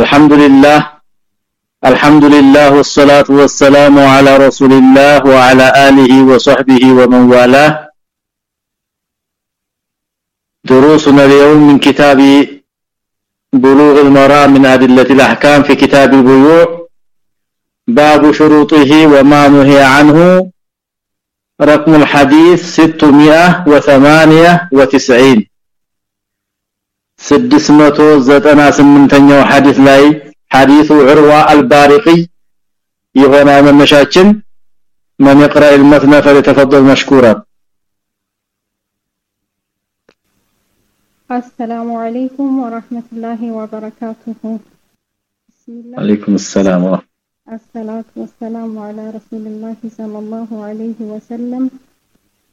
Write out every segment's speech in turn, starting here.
الحمد لله الحمد لله والصلاة والسلام على رسول الله وعلى آله وصحبه ومن والاه دروسنا اليوم من كتاب بلوغ المرام من أدلة الأحكام في كتاب البيوع باب شروطه وما نهي عنه رقم الحديث 698 698ኛው ሐዲስ ላይ ሐዲሱ ዑርዋ አልባሪቂ የሆነ መነሻችን من يقرأ المثنى فليتفضل مشكورا السلام عليكم ورحمة الله وبركاته بسم الله عليكم السلام ورحمة الصلاة والسلام على رسول الله صلى الله عليه وسلم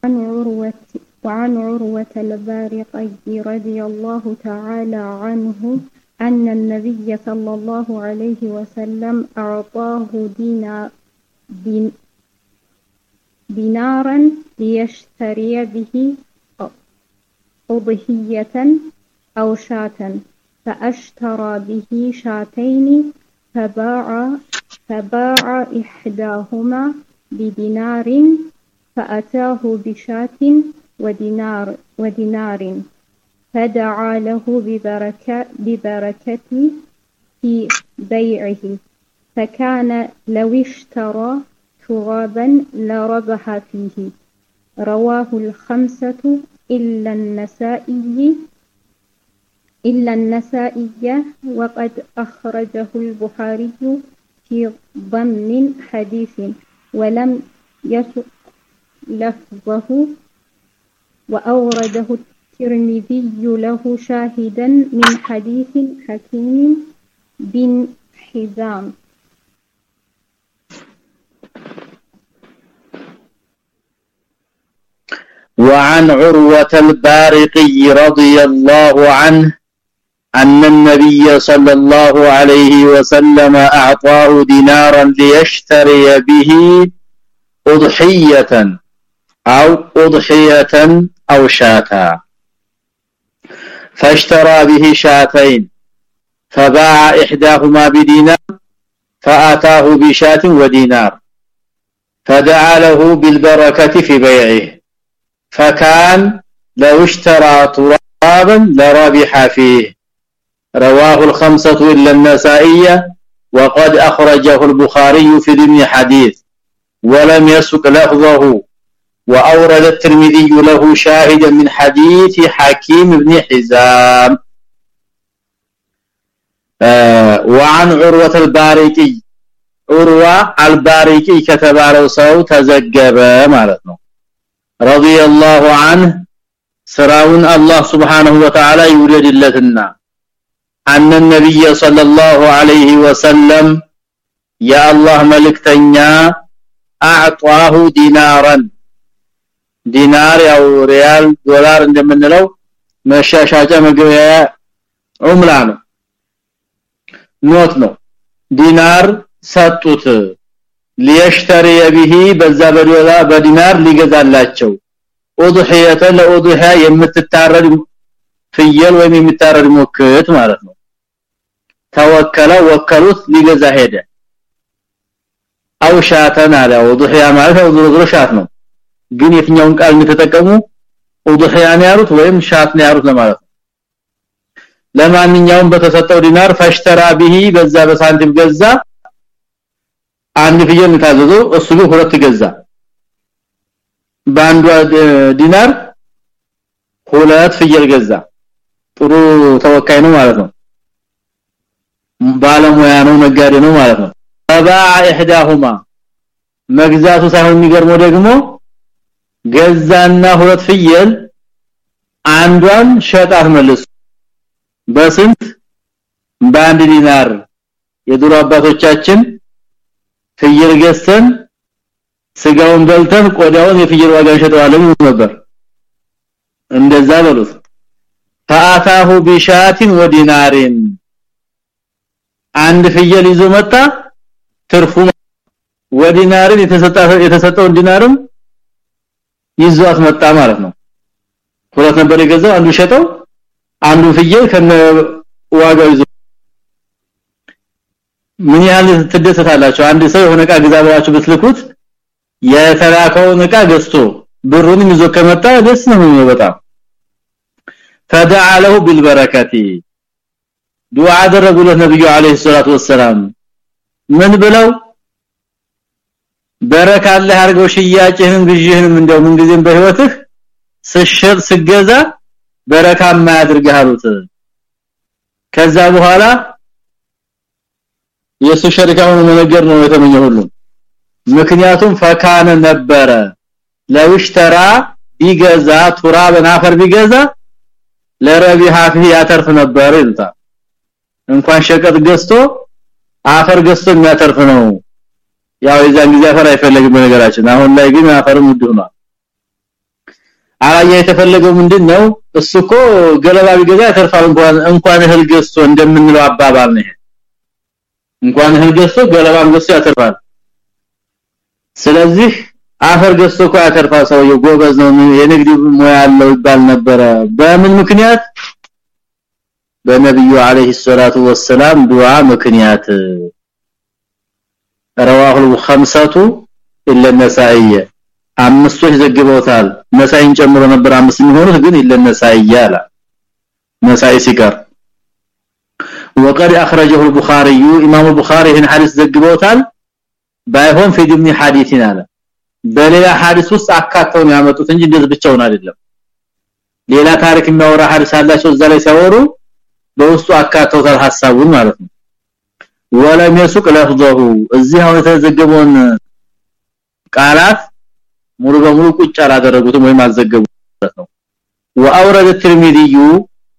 عن عروة وعن عروة البارقي رضي الله تعالى عنه أن النبي صلى الله عليه وسلم أعطاه دينا دين دينارا ليشتري به أضحية أو شاة فأشترى به شاتين فباع فباع إحداهما بدينار فأتاه بشاة ودينار ودينار. فدعا له ببركة ببركة في بيعه. فكان لو اشترى ترابا لربح فيه. رواه الخمسة إلا النسائي إلا النسائي وقد أخرجه البخاري في ضمن حديث ولم يسق لفظه وأورده الترمذي له شاهدا من حديث حكيم بن حزام. وعن عروة البارقي رضي الله عنه أن النبي صلى الله عليه وسلم أعطاه دينارا ليشتري به أضحية أو أضحية أو شاة فاشترى به شاتين. فباع إحداهما بدينار فآتاه بشاة ودينار. فدعا له بالبركة في بيعه. فكان لو اشترى ترابا لربح فيه. رواه الخمسة إلا النسائية وقد أخرجه البخاري في ضمن حديث ولم يسق لفظه. وأورد الترمذي له شاهدا من حديث حكيم بن حزام. آه وعن عروة الباريكي عروة الباريكي كتبارو سو تزجب معناته رضي الله عنه سراون الله سبحانه وتعالى يولدلتنا أن النبي صلى الله عليه وسلم يا الله ملكتنيا أعطاه دينارا ዲናር ያው ሪያል ዶላር እንደምንለው መሻሻጫ መግቢያ ዑምላ ነው ኖት ነው። ዲናር ሰጡት። ሊየሽተሪ به በዛ በዶላ በዲናር ሊገዛላቸው። ኡድሂየተ ለኡድሂያ የምትታረድ ፍየል ወይም የምታረድ ሞክት ማለት ነው። ተወከለ ወከሉት ሊገዛ ሄደ። አውሻተን አለ። ማለት ነው ግን የትኛውን ቃል እንደተጠቀሙ ኡድህያን ያሩት ወይም ሻት ነው ያሩት ለማለት ለማንኛውም በተሰጠው ዲናር ፈሽተራ ቢሂ በዛ በሳንቲም ገዛ አንድ ፍየል ታዘዘ እሱ ግን ሁለት ገዛ። በአንዷ ዲናር ሁለት ፍየል ገዛ። ጥሩ ተወካይ ነው ማለት ነው። ባለሙያ ነው ነጋዴ ነው ማለት ነው። ተባ ኢህዳሁማ መግዛቱ ሳይሆን የሚገርመው ደግሞ ገዛና ሁለት ፍየል አንዷን ሸጣት መልሶ በስንት? በአንድ ዲናር። የድሮ አባቶቻችን ፍየል ገዝተን ስጋውን በልተን ቆዳውን የፍየል ዋጋ ሸጠዋለን ነበር። እንደዛ በሉት። ፈአታሁ ቢሻቲን ወዲናሪን። አንድ ፍየል ይዞ መጣ ትርፉ ወዲናርን የተሰጠው ዲናርም ይዟት መጣ ማለት ነው ሁለት ነበር የገዛው አንዱ ሸጠው አንዱ ፍየል ከነ ዋጋው ይዞ ምን ያህል ትደሰታላችሁ አንድ ሰው የሆነ ዕቃ ግዛ ብላችሁ ብትልኩት የተላከውን ዕቃ ገዝቶ ብሩን ይዞ ከመጣ ደስ ነው የሚለው በጣም فدعا له بالبركه ዱዓ አደረጉለት ነብዩ አለይሂ ሰላቱ ወሰለም ምን ብለው በረካ አለ አርገው ሽያጭህንም ግዢህንም እንደው ምን ጊዜም በህይወትህ ስሸጥ ስገዛ በረካ ማያድርግህ አሉት። ከዛ በኋላ የሱ ሸሪካውን መነገር ነው የተመኘው ሁሉ። ምክንያቱም ፈካነ ነበረ። ለውሽተራ ቢገዛ ቱራብን አፈር ቢገዛ ለረቢሃ ፊ ያተርፍ ነበር ይልታ እንኳን ሸቀጥ ገዝቶ አፈር ገዝቶ የሚያተርፍ ነው ያው የዛን ጊዜ አፈር አይፈልግም በነገራችን። አሁን ላይ ግን አፈርም ውድ ሆኗል። አላየ የተፈለገው ምንድነው? እሱኮ ገለባ ቢገዛ ያተርፋል። እንኳን እንኳን እህል ገዝቶ እንደምንለው አባባል ነው እንኳን እህል ገዝቶ ገለባም ገዝቶ ያተርፋል። ስለዚህ አፈር ገዝቶ እኮ ያተርፋል ሰውየው። ጎበዝ ነው። የንግድ ሙያ ያለው ይባል ነበረ። በምን ምክንያት? በነብዩ አለይሂ ሰላቱ ወሰላም ዱዓ ምክንያት رواه الخمسه الا النسائي አምስቶች ዘግበውታል ነሳይን ጨምሮ ነበር አምስት የሚሆኑት ግን الا النسائي አለ ነሳይ ሲቀር وقد اخرجه البخاري امام البخاري هنا حديث ዘግበውታል ባይሆን في ضمن حديثنا አለ በሌላ ሐዲስ ውስጥ አካተው ነው ያመጡት እንጂ እንደዚህ ብቻውን አይደለም ሌላ ታሪክ የሚያወራ ሐዲስ አላቸው እዛ ላይ ሲያወሩ በውስጡ አካተውታል ሐሳቡን ማለት ነው ወለም የሱቅ ለፍዘሁ። እዚህ አሁን የተዘገበውን ቃላት ሙሉ በሙሉ ቁጭ አላደረጉትም ወይም አልዘገቡት ነው ወአውረደ ትርሚዲዩ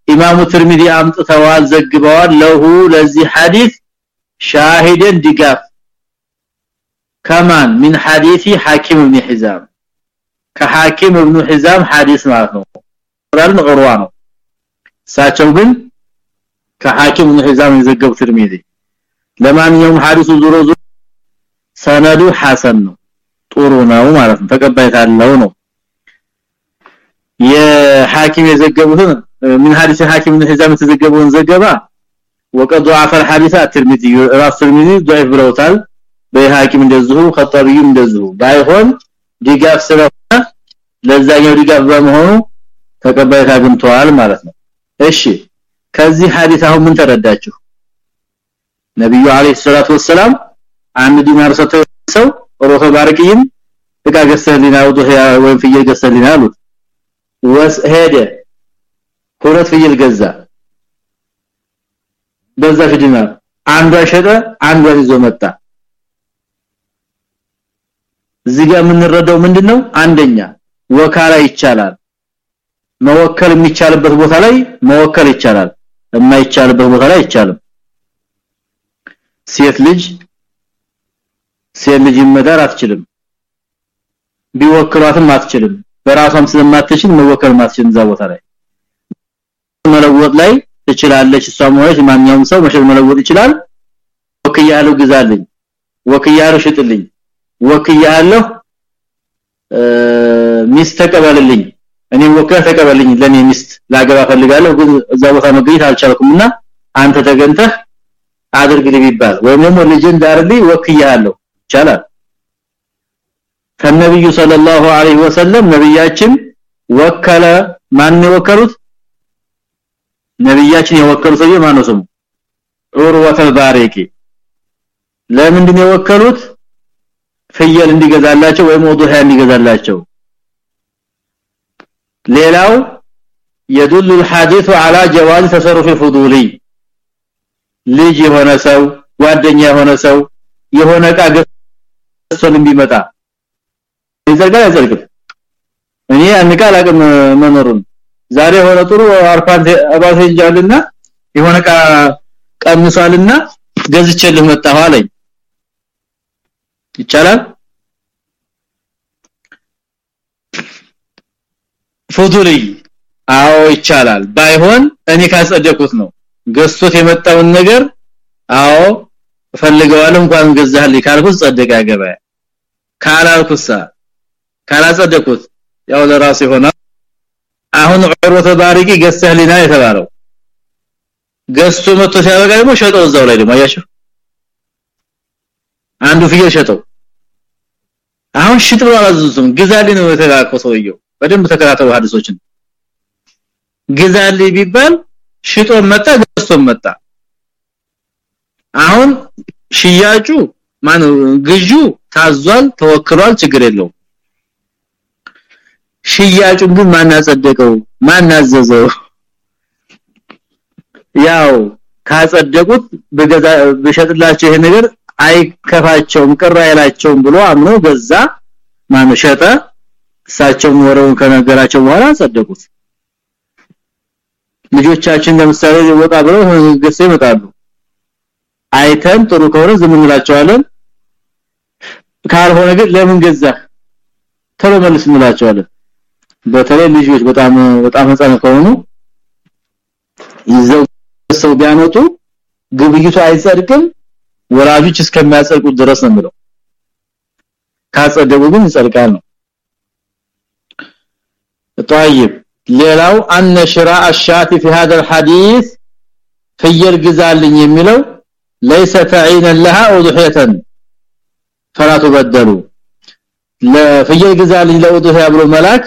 ኢማሙ ትርሚዲ አምጥተዋል ዘግበዋል። ለሁ ለዚህ ሐዲስ ሻሂደን ድጋፍ ከማን? ምን ሐዲሲ ሐኪም ኢብኑ ሒዛም። ከሐኪም ኢብኑ ሒዛም ሐዲስ ማለት ነው። ራል ነው። ሳቸው ግን ከሐኪም ኢብኑ ሒዛም የዘገቡ ትርሚዲ ለማንኛውም ሐዲሱ ዙሮ ዙሮ ሰነዱ ሐሰን ነው። ጥሩ ነው ማለት ነው። ተቀባይነት ነው። የሐኪም የዘገቡትን من حديث حاكم بن حزام የተዘገበውን ዘገባ وقد ضعف الحديث الترمذي ራስ ተርሚዚ ضعيف ብለውታል። በሐኪም እንደዚሁ خطابي እንደዚሁ። ባይሆን ድጋፍ ስለሆነ ለዛኛው ድጋፍ በመሆኑ ተቀባይነት አግኝቷል ማለት ነው። እሺ ከዚህ ሐዲስ አሁን ምን ተረዳችሁ? ነብዩ አለይሂ ሰላቱ ወሰለም አንድ ዲናር ሰጥተው ሰው ሮህ ባርቂም እቃ ገዝተህልኝ አውዱህ ወይም ፍየል ገዝተህልኝ አሉት። ወስ ሄደ ሁለት ፍየል ገዛ። በዛ ዲናር አንዷ ሸጠ አንዷ ይዞ መጣ። እዚህ ጋር የምንረዳው ምንድነው? አንደኛ ወካላ ይቻላል። መወከል የሚቻልበት ቦታ ላይ መወከል ይቻላል። የማይቻልበት ቦታ ላይ አይቻልም ሴት ልጅ ሴት ልጅ መዳር አትችልም። ቢወክሏትም አትችልም። በራሷም ስለማትችል መወከል ማትችል እዛ ቦታ ላይ መለወጥ ላይ ትችላለች። እሷም ሆነች ማንኛውም ሰው መሸጥ መለወጥ ይችላል። ወክያለሁ ግዛልኝ። ወክያለሁ ሽጥልኝ። ወክያለሁ ሚስት ተቀበልልኝ። እኔ ወከለ ተቀበልኝ ለኔ ሚስት ላገባ ፈልጋለሁ ግን እዛ ቦታ መገኘት አልቻልኩምና አንተ ተገንተህ አድርግልኝ ቢባል ወይም ደግሞ ልጅን ዳርልኝ ወክያለሁ ይቻላል ከነብዩ ሰለላሁ ዐለይሂ ወሰለም ነብያችን ወከለ ማን የወከሉት ነብያችን የወከሉት ሰው ማን ነው ስሙ ዑርወተል ባሪቂ ለምንድን የወከሉት ፍየል እንዲገዛላቸው ወይም ወዱሃ እንዲገዛላቸው ሌላው يدل الحديث على جواز تصرف الفضولي ልጅ የሆነ ሰው ጓደኛ የሆነ ሰው የሆነ ዕቃ ገዝቶን ቢመጣ ይዘርጋል አይዘርግም እኔ አንቃ አላቅም መኖሩን። ዛሬ ሆነ ጥሩ አርፋን አባሰንጃልና የሆነ ዕቃ ቀንሷልና ገዝቼልህ መጣሁ አለኝ። ይቻላል? ፉዱሊ አዎ ይቻላል። ባይሆን እኔ ካጸደቁት ነው ገዝቶት የመጣውን ነገር አዎ ፈልገዋለሁ እንኳን ገዛህልኝ ካልኩት ጸደቀ ያገባያ ካላልኩሳ ካላጸደቁት ያው ለራሱ ይሆናል። አሁን ዑርወተ ባሪቂ ገዝተህልኝና የተባለው ገዝቶ መጥቶ ሲያበቃ ደግሞ ሸጠው እዛው ላይ ደግሞ አያችሁ? አንዱ ፍየል ሸጠው። አሁን ሽጥ ብሎ አላዘዙትም። ግዛልኝ ነው የተላከው ሰውየው። በደንብ ተከታተሉ ሐዲሶችን። ግዛልኝ ቢባል ሽጦ መጣ ገዝቶ መጣ። አሁን ሽያጩ ማን ግጁ ታዟል ተወክሏል ችግር የለውም። ሽያጩን ግን ማን አጸደቀው? ማን አዘዘው? ያው ካጸደቁት በገዛ በሸጥላቸው ይሄ ነገር አይከፋቸውም ቅር አይላቸውም ብሎ አምኖ ገዛ። ማን ሸጠ። እሳቸው ወረውን ከነገራቸው በኋላ አጸደቁት ልጆቻችን ለምሳሌ ወጣ ብለው ገሰ ይመጣሉ አይተን ጥሩ ከሆነ ዝም እንላቸዋለን ካልሆነ ግን ለምን ገዛ ተሎ መልስ እንላቸዋለን በተለይ ልጆች በጣም በጣም ህፃን ከሆኑ ይዘው ሰው ቢያመጡ ግብይቱ አይጸድቅም ወላጆች እስከሚያጸድቁት ድረስ ነው የሚለው ካጸደቁ ግን ይጸድቃል ነው طيب ሌላው አነ ሽራ الشاة في هذا الحديث ፍየል ግዛልኝ የሚለው ليس تعينا لها او ضحيه فلا تبدلوا ለፍየል ግዛልኝ ለውጥህ ብሎ መልአክ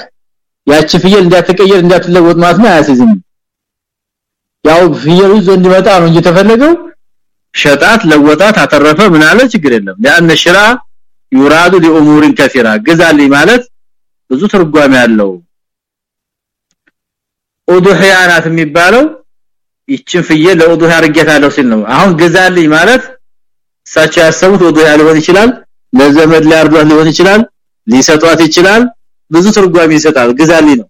ያቺ ፍየል እንዳትቀየር እንዳትለወጥ ማለት ነው አያስይዝም ያው ፍየሉ ዘንድ መጣ ነው እንጂ ሸጣት ለወጣት አተረፈ ምን አለ ችግር የለም። ለአን ሽራ ይራዱ ለኡሙሪን ከሲራ ግዛልኝ ማለት ብዙ ትርጓሜ ያለው ኡዱህያናት የሚባለው? ይችን ፍየል ለኡዱህ አርጌታለሁ ሲል ነው። አሁን ግዛልኝ ማለት እሳቸው ያሰቡት ኡዱህ ሊሆን ይችላል ለዘመድ ሊያርዷት ሊሆን ይችላል ሊሰጧት ይችላል ብዙ ትርጓሜ ይሰጣል። ግዛልኝ ነው።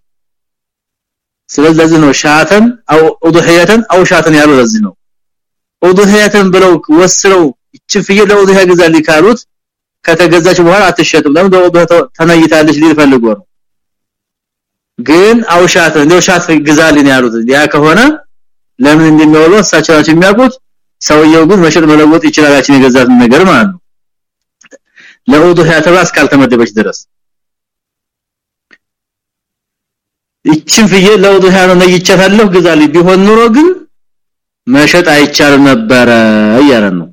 ስለዚህ ነው ሻተን አው ኡዱህያተን አው ሻተን ያለው ለዚህ ነው። ኡዱህያተን ብለው ወስለው እቺ ፍየል ለኡዱህያ ግዛልኝ ካሉት ከተገዛች በኋላ አትሸጥም። ለምን? ተነይታለች ሊል ነው ግን አውሻት ነው። ሻት ግዛልኝ ያሉት ያ ከሆነ ለምን እንደሚወለው እሳቸው ናቸው የሚያውቁት ሰውየው ግን መሸጥ መለወጥ ይችላል ያችን የገዛት ነገር ማለት ነው። ለኡዱህያ ተባስ ካልተመደበች ድረስ ይችን ፍየል ለውዱሃ ነው ነይቻታለሁ ግዛልኝ ቢሆን ኑሮ ግን መሸጥ አይቻል ነበረ እያለ ነው።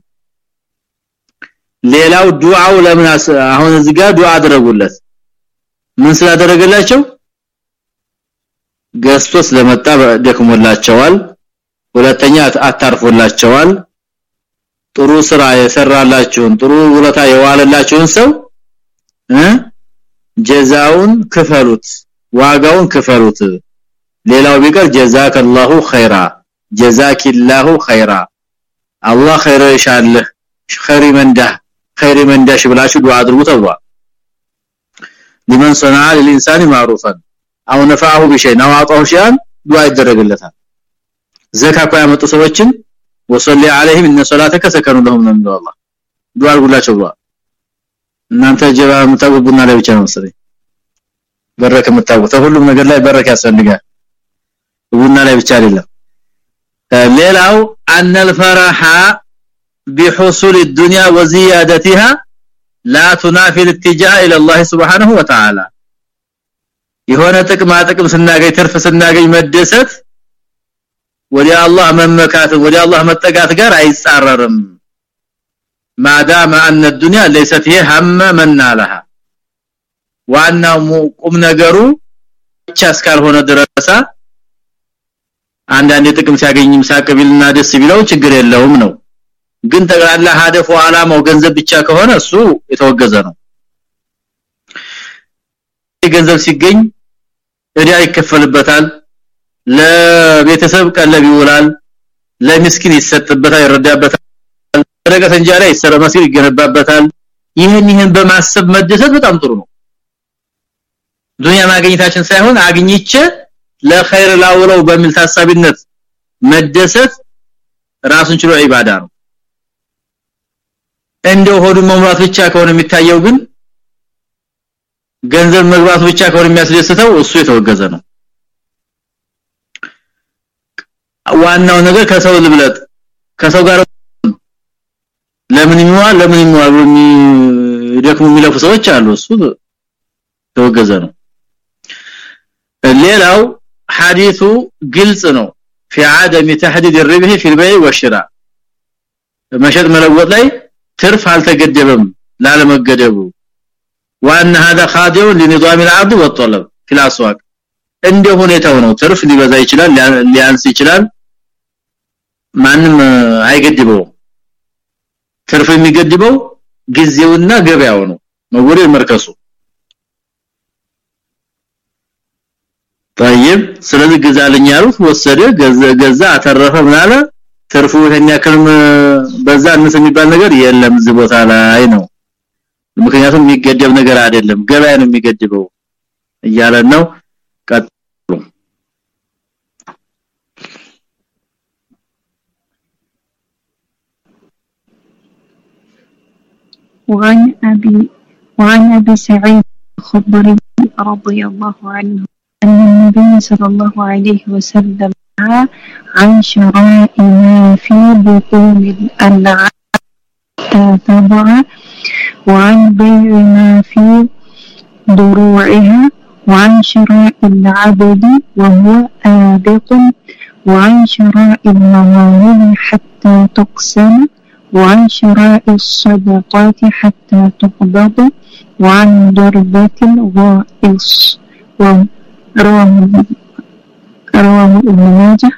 ሌላው ዱዓው ለምን አሁን እዚህ ጋር ዱዓ አደረጉለት? ምን ስላደረገላቸው ገዝቶ ስለመጣ ደክሞላቸዋል ሁለተኛ አታርፎላቸዋል ጥሩ ስራ የሰራላችሁን ጥሩ ውለታ የዋለላችሁን ሰው ጀዛውን ክፈሉት ዋጋውን ክፈሉት ሌላው ቢቀር ጀዛከላሁ ኸይራ ጀዛኪላሁ ኸይራ አላህ ኸይር ይሻልህ ኸይር መንዳ ኸይር መንዳሽ ብላችሁ ዱዓ አድርጉ ተብሏል لمن صنع للانسان معروفا او نفعه بشيء او اعطاه شيئا ዱዓ ይደረግለታል ዘካ ያመጡ ሰዎችን ወሰሊ عليهم ان صلاتك سكن لهم من الله ዱዓ አድርጉላቸው ብሏል እናንተ ጀባ ምታውቁና ላይ ብቻ ነው መሰለኝ በረከ የምታውቁት ሁሉም ነገር ላይ በረከ ያስፈልጋል ቡና ላይ ብቻ አይደለም ሌላው ان الفرح بحصول الدنيا وزيادتها لا تنافي الاتجاه الى الله سبحانه وتعالى የሆነ ጥቅማ ጥቅም ስናገኝ ትርፍ ስናገኝ መደሰት ወዲ አላህ መመካት ወዲ አላህ መጠጋት ጋር አይጻረርም ማዳማ ان الدنيا ليست هي هم من نالها ዋናው ቁም ነገሩ ብቻ እስካልሆነ ድረሳ አንዳንድ ጥቅም ሲያገኝም ሳቀቢልና ደስ ቢለው ችግር የለውም ነው ግን ተግራላ ሀደፉ አላማው ገንዘብ ብቻ ከሆነ እሱ የተወገዘ ነው ገንዘብ ሲገኝ እዳ ይከፈልበታል ለቤተሰብ ቀለብ ይውላል ለምስኪን ይሰጥበታል ይረዳበታል እንጀራ ይሰራ መስጊድ ይገነባበታል። ይህን ይህን በማሰብ መደሰት በጣም ጥሩ ነው። ዱንያ ማግኘታችን ሳይሆን አግኝቼ ለኸይር ላውለው በሚል ታሳቢነት መደሰት ራሱን ችሎ ኢባዳ ነው። እንደው ሆዱ መሙላት ብቻ ከሆነ የሚታየው ግን ገንዘብ መግባት ብቻ ከሆነ የሚያስደስተው እሱ የተወገዘ ነው ዋናው ነገር ከሰው ልብለጥ ከሰው ጋር ለምን ይሟል ለምን ይሟል ደክሙ የሚለፉ ሰዎች አሉ እሱ ተወገዘ ነው ሌላው ሐዲሱ ግልጽ ነው في عدم تحديد الربح في البيع والشراء መሸጥ መለወጥ ላይ ትርፍ አልተገደበም ላለመገደቡ ዋና هذا خادع لنظام العرض والطلب في الاسواق እንደ ሁኔታው ነው ትርፍ ሊበዛ ይችላል ሊያንስ ይችላል ማንም አይገድበው ትርፍ የሚገድበው ጊዜውና ገበያው ነው መወሬ መርከሱ طيب ስለዚህ ግዛልኝ ያሉት ወሰደ ገዛ ገዛ አተረፈ ምናለ ትርፉ ይሄን ያክልም በዛ እንስ የሚባል ነገር የለም እዚህ ቦታ ላይ ነው ምክንያቱም የሚገደብ ነገር አይደለም ገበያ ነው የሚገድበው እያለ ነው ቀጥሉ وعن أبي وعن أبي سعيد الخضري رضي الله عنه أن النبي صلى الله عليه وسلم نهى عن شراء ما في بطون الأنعام تضع وعن بيع ما في ضروعها وعن شراء العبد وهو آبق وعن شراء المغانم حتى تقسم وعن شراء الصدقات حتى تقبض وعن ضربة الغائص ورواه رواه ابن ماجه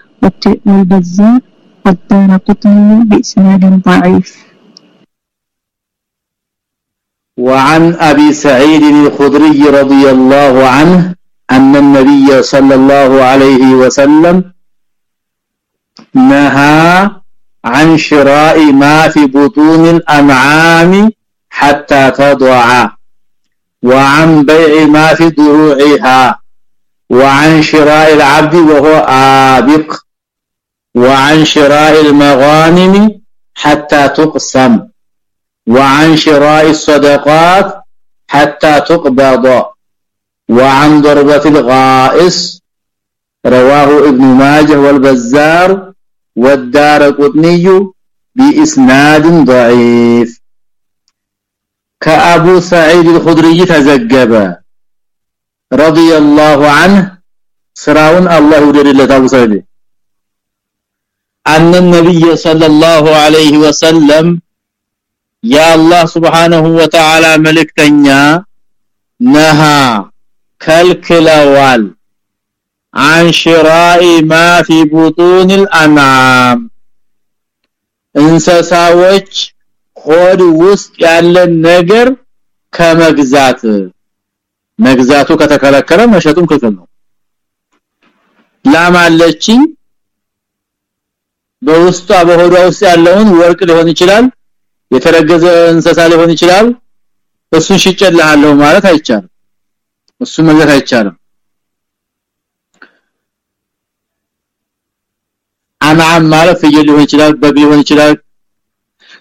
والبزار والدار قطني بإسناد ضعيف. وعن أبي سعيد الخدري رضي الله عنه أن النبي صلى الله عليه وسلم نهى عن شراء ما في بطون الأنعام حتى تضع وعن بيع ما في ضروعها وعن شراء العبد وهو آبق وعن شراء المغانم حتى تقسم. وعن شراء الصدقات حتى تقبض. وعن ضربة الغائص رواه ابن ماجه والبزار والدار قطني بإسناد ضعيف. كأبو سعيد الخدري تزجب. رضي الله عنه سراون الله يدري ابو سعيد. أن النبي صلى الله عليه وسلم የአላህ Subhanahu Wa Ta'ala መልእክተኛ ነሃ ከልክለዋል። አንሽራኢ ማ ፊ ቡጡኒል አንዓም እንሰሳዎች ሆድ ውስጥ ያለን ነገር ከመግዛት። መግዛቱ ከተከለከለ መሸጡም ክልክል ነው። ላማለች በውስጧ በሆዷ ውስጥ ያለውን ወርቅ ሊሆን ይችላል። የተረገዘ እንስሳ ሊሆን ይችላል? እሱን ሽጨልሃለሁ ማለት አይቻልም። እሱ መግዛት አይቻልም። አንዓም ማለት ፍየል ሊሆን ይችላል በግ ሊሆን ይችላል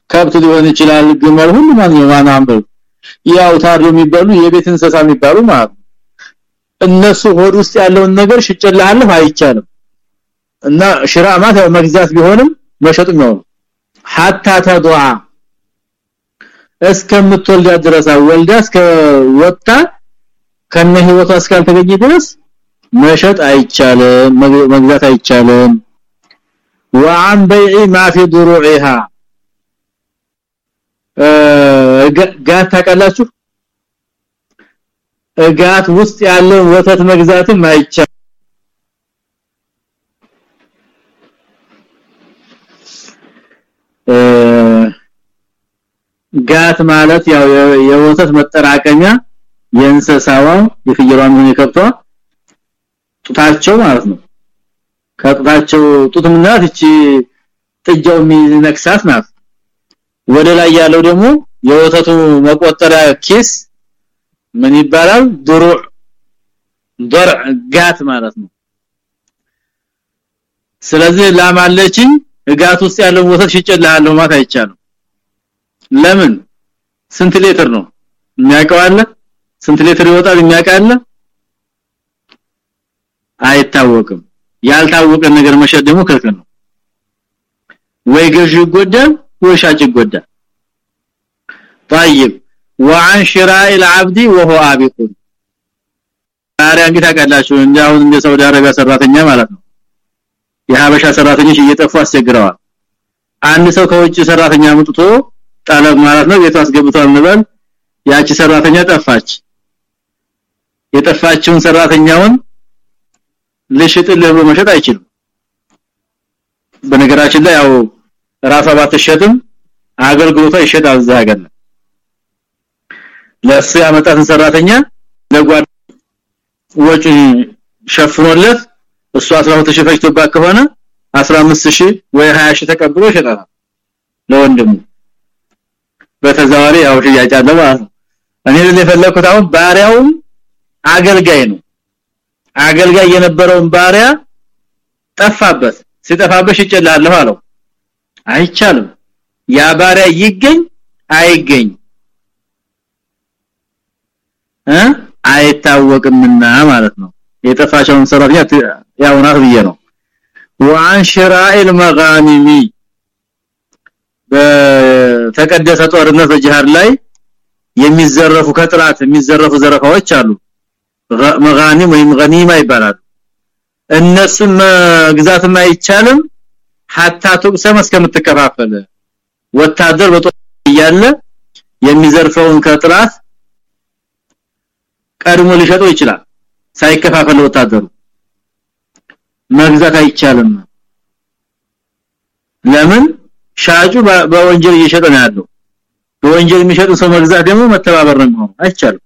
ከብት ሊሆን ይችላል ግመል ሁሉ ማንኛውም አንዓም ያው ታርዶ የሚባሉ የቤት እንስሳ የሚባሉ ማለት እነሱ ሆድ ውስጥ ያለውን ነገር ሽጨልሃለሁ አይቻልም። እና ሽራ ማለት ያው መግዛት ቢሆንም መሸጥም ነው። ሐታ ተዱዓ እስከምትወልዳ ድረስ ወልዳ እስከ ወጣ ከነ ህይወቷ እስካልተገኘ ድረስ መሸጥ አይቻልም መግዛት አይቻልም وعن بيع ما في ضروعها ጋት ታቀላችሁ ጋት ውስጥ ያለው ወተት መግዛትም አይቻልም ጋት ማለት ያው የወተት መጠራቀሚያ የእንስሳዋ የፍየሯን ሆነ የከብቷ ጡታቸው ማለት ነው። ከጡታቸው ጡት ምናት እቺ ጥጃው የሚነክሳት ናት። ወደ ላይ ያለው ደግሞ የወተቱ መቆጠሪያ ኪስ ምን ይባላል? ድሩዕ ድርዕ ጋት ማለት ነው። ስለዚህ ላማለችኝ ጋት ውስጥ ያለው ወተት ሽጨልሃለሁ ማለት አይቻልም ለምን ስንት ሊትር ነው የሚያውቀው አለ ስንት ሊትር ይወጣል የሚያውቃለ አይታወቅም ያልታወቀ ነገር መሸጥ ደግሞ ክልክል ነው ወይ ገዥ ይጎዳል ወይ ሻጭ ይጎዳል طيب وعن شراء العبد وهو عابق ታዲያ እንግዲህ ታውቃላችሁ እንዲያው እንደ ሳውዲ አረቢያ ሰራተኛ ማለት ነው የሀበሻ ሰራተኞች እየጠፉ አስቸግረዋል አንድ ሰው ከውጭ ሰራተኛ አምጥቶ ጠለብ ማለት ነው። ቤቱ አስገብቷል እንበል። ያቺ ሰራተኛ ጠፋች። የጠፋችውን ሰራተኛውን ልሽጥልህ ብሎ መሸጥ አይችልም። በነገራችን ላይ ያው ራሷ ባትሸጥም አገልግሎቷ ይሸጣል እዛ ሀገር ለሱ ያመጣትን ሰራተኛ ለጓድ ወጪ ሸፍኖለት እሱ 12000 ፈጅቶባት ከሆነ 15000 ወይ 20000 ተቀብሎ ይሸጣል ለወንድሙ በተዛዋሪ ያው ሽያጭ አለ ማለት ነው እኔ ለፈለኩት አሁን ባሪያውም አገልጋይ ነው አገልጋይ የነበረውን ባሪያ ጠፋበት ሲጠፋበት ይጨላለሁ አለው አይቻልም ያ ባሪያ ይገኝ አይገኝ እ አይታወቅምና ማለት ነው የጠፋቸውን ሰራተኛ ያውናት ብዬ ነው وعن شراء المغانم በተቀደሰ ጦርነት በጅሃድ ላይ የሚዘረፉ ከጥራት የሚዘረፉ ዘረፋዎች አሉ። መጋኒም ወይም ገኒማ ይባላል እነሱም መግዛትም አይቻልም ሐታ ትቅሰም እስከምትከፋፈል ወታደር በጦር እያለ የሚዘርፈውን ከጥራት ቀድሞ ሊሸጠው ይችላል። ሳይከፋፈል ወታደሩ መግዛት አይቻልም። ለምን ሻጩ በወንጀል እየሸጠ ነው ያለው በወንጀል የሚሸጡ ሰው መግዛት ደግሞ መተባበር ነው የሚሆነው አይቻልም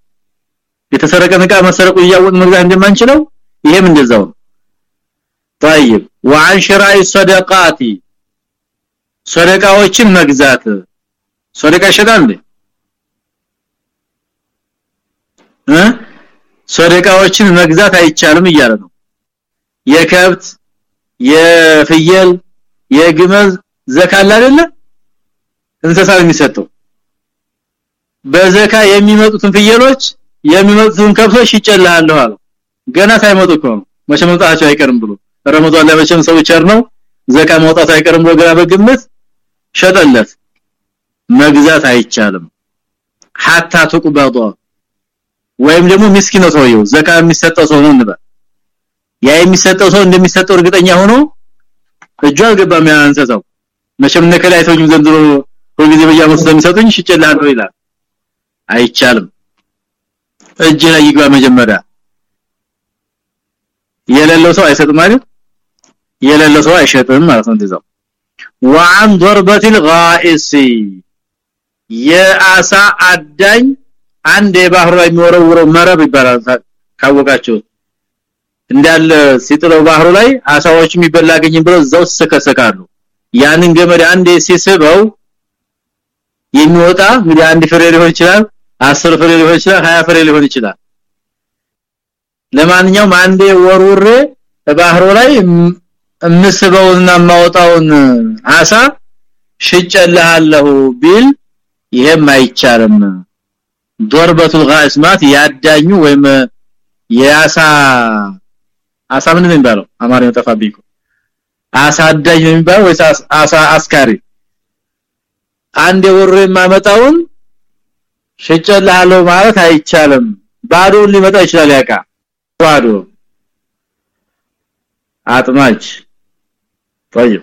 የተሰረቀን ዕቃ መሰረቁ እያወቅ መግዛት እንደማንችለው ይሄም እንደዛው ነው طيب وعن شراء الصدقات ሰደቃዎችን መግዛት ሰደቃ ይሸጣል እ ሰደቃዎችን መግዛት አይቻልም እያለ ነው የከብት የፍየል የግመል ዘካል አይደለ? እንስሳ የሚሰጠው። በዘካ የሚመጡትን ፍየሎች የሚመጡትን ከብቶች ይጨላልሁ አለው ገና ሳይመጡ እኮ መቼ መምጣታቸው አይቀርም ብሎ ረመዳን ላይ መቼም ሰው ቸር ነው። ዘካ ማውጣት አይቀርም ብሎ ገና በግምት ሸጠለት። መግዛት አይቻልም። ሐታ ተቁባዶ ወይም ደግሞ ምስኪን ነው ሰውየው። ዘካ የሚሰጠው ሰው ነው እንበል። ያ የሚሰጠው ሰው እንደሚሰጠው እርግጠኛ ሆኖ እጁ አልገባም ያንሰሰው መቼም ነከላይ ሰውኝ ዘንድሮ ሁልጊዜ በየአመቱ ስለሚሰጡኝ ሽጨላለሁ ይላል አይቻልም እጅ ላይ ይግባ መጀመሪያ የሌለው ሰው አይሰጥም ማለት የሌለው ሰው አይሸጥም ማለት ነው እንደዛው وعن ضربه الغائس የአሳ አዳኝ አንድ የባህሩ ላይ የሚወረውረው መረብ ይባላል ካወቃችሁ እንዳለ ሲጥለው ባህሩ ላይ አሳዎች የሚበላገኝ ብለው እዛው ተከሰካሉ ያንን ገመድ አንዴ ሲስበው የሚወጣ እንግዲህ አንድ ፍሬ ሊሆን ይችላል 10 ፍሬ ሊሆን ይችላል 20 ፍሬ ሊሆን ይችላል። ለማንኛውም አንዴ ወርውሬ ባህሩ ላይ ምስበውና ማውጣውን አሳ ሽጨልሃለሁ ቢል ይሄም አይቻልም። ዶርበቱል ጋስማት ያዳኙ ወይም የአሳ አሳ ምን ነው የሚባለው? አማርኛው ጠፋብኝ አሳ አዳኝ ነው የሚባለው ወይስ አሳ አስካሪ አንድ ወሮ የማመጣውን ሽጨልሃለሁ ማለት አይቻልም ባዶን ሊመጣ ይችላል ያቃ ባዶ አጥማጅ طيب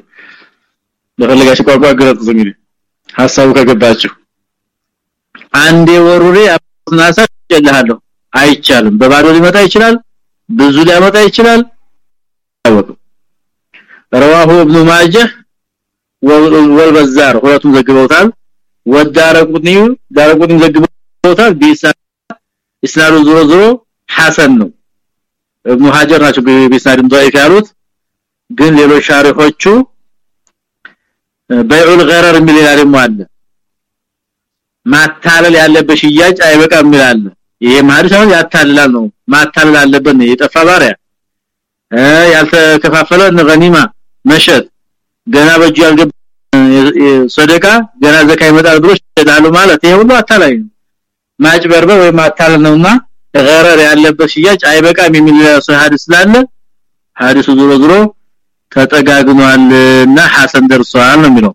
ለፈለጋችሁ ቋንቋ ገለጽ እንግዲህ ሐሳቡ ከገባችሁ አንዴ ወሩሬ አጥናሳ ይችላልው አይቻልም በባዶ ሊመጣ ይችላል ብዙ ሊያመጣ ይችላል አይወቅም رواه ابن ماجه والبزار ሁለቱም ዘግበውታል ወዳረቁኒ ዳረቁኒ ዘግበውታል ቢሳ እስናዱ ዞሮ ዞሮ ሐሰን ነው ابن حجر ናቸው ቢሳድም ضعيف ያሉት ግን ሌሎች ሻሪሖቹ በይዑል ገረር የሚል ያለም አለ ማታለል ያለበት ሽያጭ አይበቃም ይላል ይሄ ማለት ነው ያታልላል ነው ማታለል አለበት ነው የጠፋ ባሪያ እ ያልተከፋፈለ ገኒማ መሸጥ። ገና በእጁ ያልገባ ሰደቃ ገና ዘካ ይመጣል ብሎ ይላሉ ማለት ይሄ ሁሉ አታላይ ነው። ማጭበርበር ወይ ማታለል ነውና ገረር ያለበት ሽያጭ አይበቃም የሚል ሐዲስ ስላለ ሐዲሱ ዞሮ ዞሮ ተጠጋግኗልና ሐሰን ደርሷል ነው የሚለው።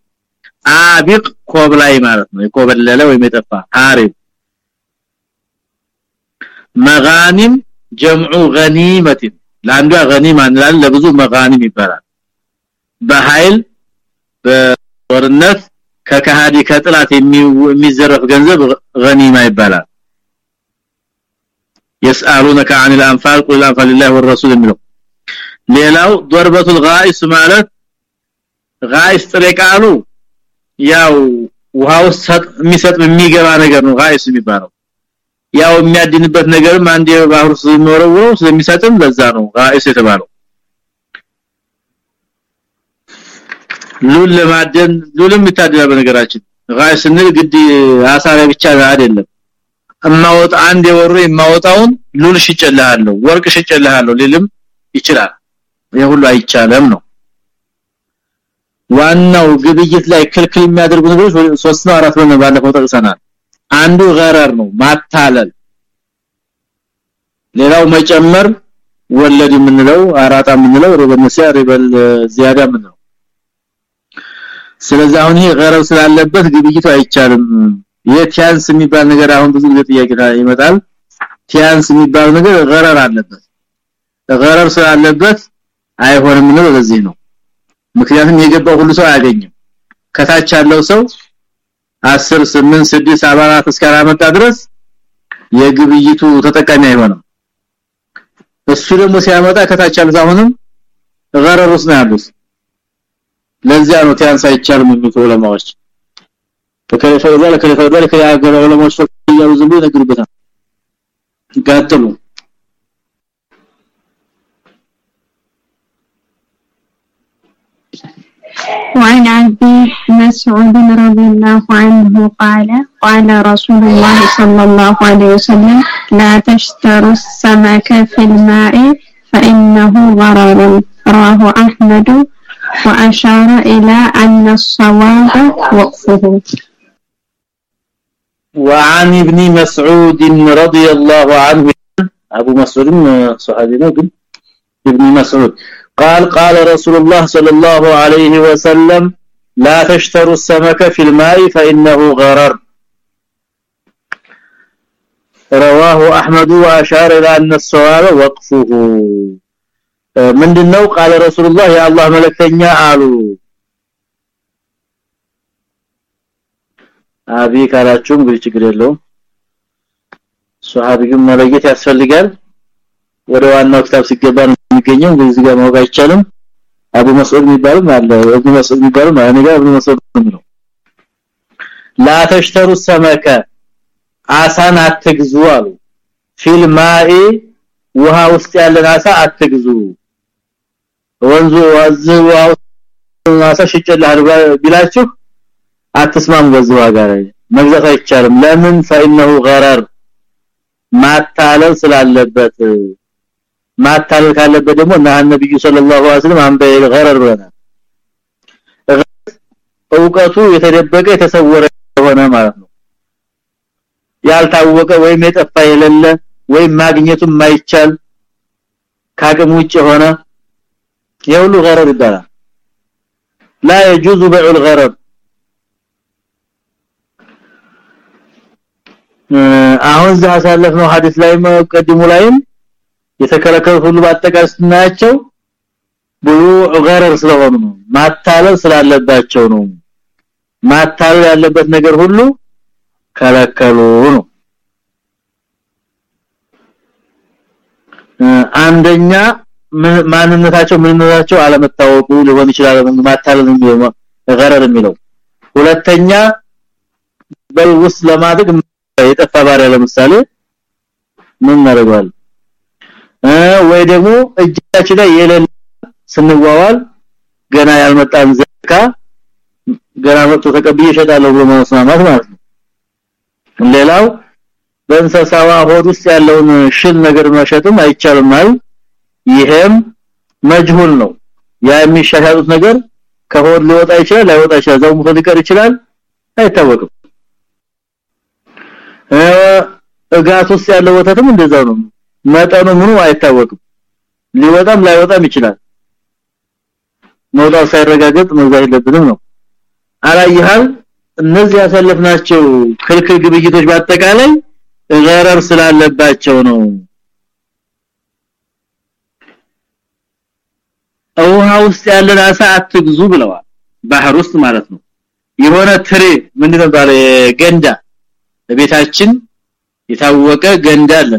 አቢቅ ኮብላይ ማለት ነው። የኮበለለ ወይም የጠፋ አሪፍ መጋኒም ጀምዑ ገኒመት ለአንዷ ገኒማ ለብዙ መጋኒም ይባላል በኃይል በጦርነት ከካሃዲ ከጥላት የሚዘረፍ ገንዘብ ገኒማ ይባላል يسالونك عن الانفال قل الانفال لله والرسول የሚለው ሌላው ضربه الغائس ማለት غائس ጥሬቃሉ ያው ውሃ ውስጥ የሚሰጥ የሚገባ ነገር ነው غائس የሚባለው ያው የሚያድንበት ነገርም አንድ ባህር ውስጥ የሚወረወረው ስለሚሰጥም ለዛ ነው غائس የተባለው ሉል ለማደን ሉልም ይታደላል በነገራችን ጋይ ስንል ግድ አሳ ብቻ አይደለም እማወጣ አንድ የወሩ የማወጣውን ሉል ሽጨልሃለሁ ወርቅ ሽጨልሃለሁ ሊልም ይችላል። የሁሉ አይቻለም ነው። ዋናው ግብይት ላይ ክልክል የሚያደርጉ ነገሮች 3 ነው 4 ነው ባለፈው ጠቅሰናል። አንዱ غرر ነው ማታለል። ሌላው መጨመር ወለድ የምንለው አራጣ የምንለው ربا النسيئة زيادة የምንለው። ስለዚህ አሁን ይሄ غرر ስላለበት ግብይቱ አይቻልም። የ Tiens የሚባል ነገር አሁን ብዙ ጊዜ ጥያቄ ይመጣል። Tiens የሚባል ነገር غرر አለበት። غرر ስላለበት አይሆንም ነው ለዚህ ነው። ምክንያቱም የገባው ሁሉ ሰው አያገኝም። ከታች ያለው ሰው 10 8 6 7 እስከ አመጣ ድረስ የግብይቱ ተጠቃሚ አይሆንም። እሱ ደግሞ ሲያመጣ ከታች ያለው አሁንም ገረር ነው ያሉት ለዚያ ነው ቲያንስ አይቻልም የሚሉ ዑለማዎች فكيف ذلك كيف ذلك يا ዑለማዎች ያው ዝም ብሎ ይነግሩበታል ይጋጠሉ وعن ابي مسعود رضي الله عنه قال قال رسول الله صلى الله عليه وسلم لا تشتروا السمك في الماء فإنه ضرر رواه أحمد وأشار إلى أن الصواب وقفه. وعن ابن مسعود رضي الله عنه أبو مسعود صحابي ابن مسعود قال قال رسول الله صلى الله عليه وسلم لا تشتروا السمك في الماء فإنه غرر. رواه أحمد وأشار إلى أن الصواب وقفه. ምንድነው? ቃለ رسول الله መልእክተኛ አሉ። አቢ ካላችሁም ግልጽ ችግር የለውም። መለየት ያስፈልጋል። ወደ ዋናው ክታብ ሲገባ የሚገኘው። እንግሊዝ ጋር ማወቅ አይቻልም። አቡ መስዑድ የሚባለው አለ። አቡ መስዑድ የሚባለው ማን ጋር አቡ መስዑድ ነው ላ ተሽተሩ ሰመከ አሳን አትግዙ አሉ። ፊልማኢ ውሃ ውስጥ ያለን አሳ አትግዙ። ወንዙ ዋዝው አሳ ሽጨላል ቢላችሁ አትስማሙ በዚህ ዋጋ ላይ መግዛት አይቻልም ለምን فانه غرر ማታለል ስላለበት ማታለል ካለበት ደግሞ እና ነብዩ ሰለላሁ ዐለይሂ ወሰለም አንበ ገረር ብለናል እውቀቱ የተደበቀ የተሰወረ ሆነ ማለት ነው ያልታወቀ ወይም የጠፋ የሌለ ወይም ማግኘቱ የማይቻል ካቅም ውጭ ሆነ የሁሉ ገረር ይባላል لا يجوز بيع الغرر አሁን እዛ አሳለፍነው ሐዲስ ላይ ቀድሙ ላይም የተከለከሉ ሁሉ በአጠቃላይ ስናያቸው ብዙ ገረር ስለሆኑ ነው ማታለል ስላለባቸው ነው ማታለል ያለበት ነገር ሁሉ ከለከሉ ነው አንደኛ ማንነታቸው ምንነታቸው አለመታወቁ ሊሆን ይችላል። ማታለል የሚለው ገረር የሚለው። ሁለተኛ በውስጥ ለማድረግ የጠፋ ባሪያ ለምሳሌ ምን እናደርጋለን ወይ ደግሞ እጃችን ላይ የሌለ ስንዋዋል ገና ያልመጣን ዘካ ገና መጥቶ ተቀብዬ እሸጣለሁ ብሎ ማለት ነው። ሌላው በእንስሳዋ ሆድ ውስጥ ያለውን ሽል ነገር መሸጥም አይቻልም። ማለት ይሄም መጅሁል ነው። ያ የሚሻሻሉት ነገር ከሆድ ሊወጣ ይችላል ላይወጣ ይችላል ዘው ሊቀር ይችላል አይታወቅም። እጋት ውስጥ ያለው ወተትም እንደዛው ነው። መጠኑ ምኑ አይታወቅም። ሊወጣም ላይወጣም ይችላል። መውጣት ሳይረጋገጥ መግዛት የለብንም ነው። አላየሃል? እነዚህ ያሰለፍናቸው ክልክል ግብይቶች በአጠቃላይ ገረር ስላለባቸው ነው ውሃ ውስጥ ያለን አሳ አትግዙ ብለዋል። ባህር ውስጥ ማለት ነው። የሆነ ትሬ ምንድነው ባለ ገንዳ በቤታችን የታወቀ ገንዳ አለ።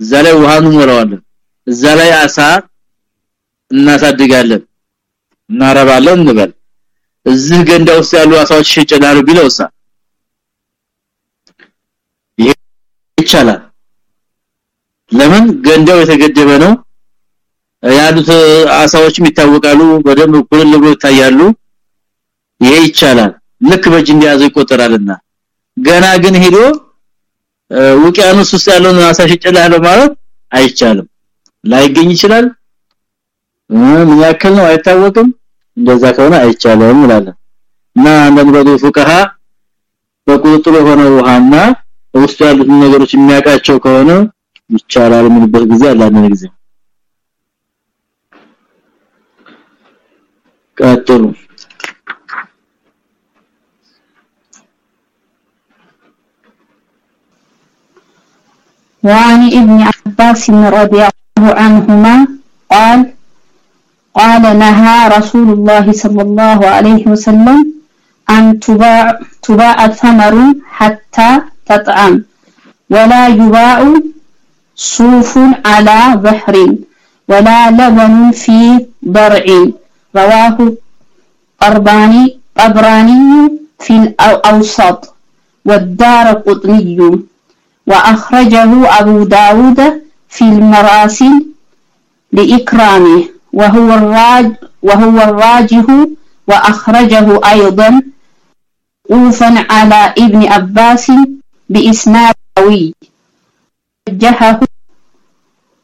እዛ ላይ ውሃኑ ሞላዋለን እዛ ላይ አሳ እናሳድጋለን። እናረባለን እንበል። እዚህ ገንዳ ውስጥ ያሉ አሳዎች ይጨላሉ ቢለውሳ ይቻላል። ለምን ገንዳው የተገደበ ነው ያሉት አሳዎችም ይታወቃሉ። በደንብ ኩልል ብሎ ይታያሉ። ይሄ ይቻላል። ልክ በእጅ እንደያዘው ይቆጠራልና። ገና ግን ሄዶ ውቅያኖስ ውስጥ ያለውን አሳ ሽጨላለሁ ማለት አይቻልም። ላይገኝ ይችላል። ምን ያክል ነው አይታወቅም። እንደዛ ከሆነ አይቻልም እንላለን እና አንዳንድ ፉቀሃ በቁጥጥር የሆነ ውሃና ውስጥ ያሉት ነገሮች የሚያቃቸው ከሆነ ይቻላል ምንበት ጊዜ አንድ ጊዜ كاتلو وعن ابن عباس رضي الله عنهما قال قال نهى رسول الله صلى الله عليه وسلم أن تباع, تباع الثمر حتى تطعم ولا يباع صوف على بحر ولا لبن في ضرع رواه قرباني قبراني في الأوسط والدار قطني وأخرجه أبو داود في المراسل لإكرامه وهو الراج وهو الراجح وأخرجه أيضا وفا على ابن عباس بإسناد قوي وجهه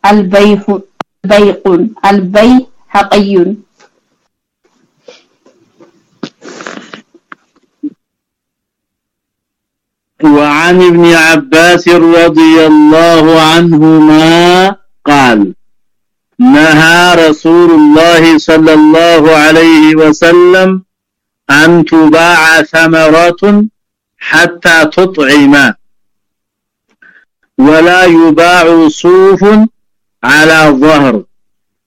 البيح البيق البيحقي. وعن ابن عباس رضي الله عنهما قال نهى رسول الله صلى الله عليه وسلم أن تباع ثمرات حتى تطعم ولا يباع صوف على ظهر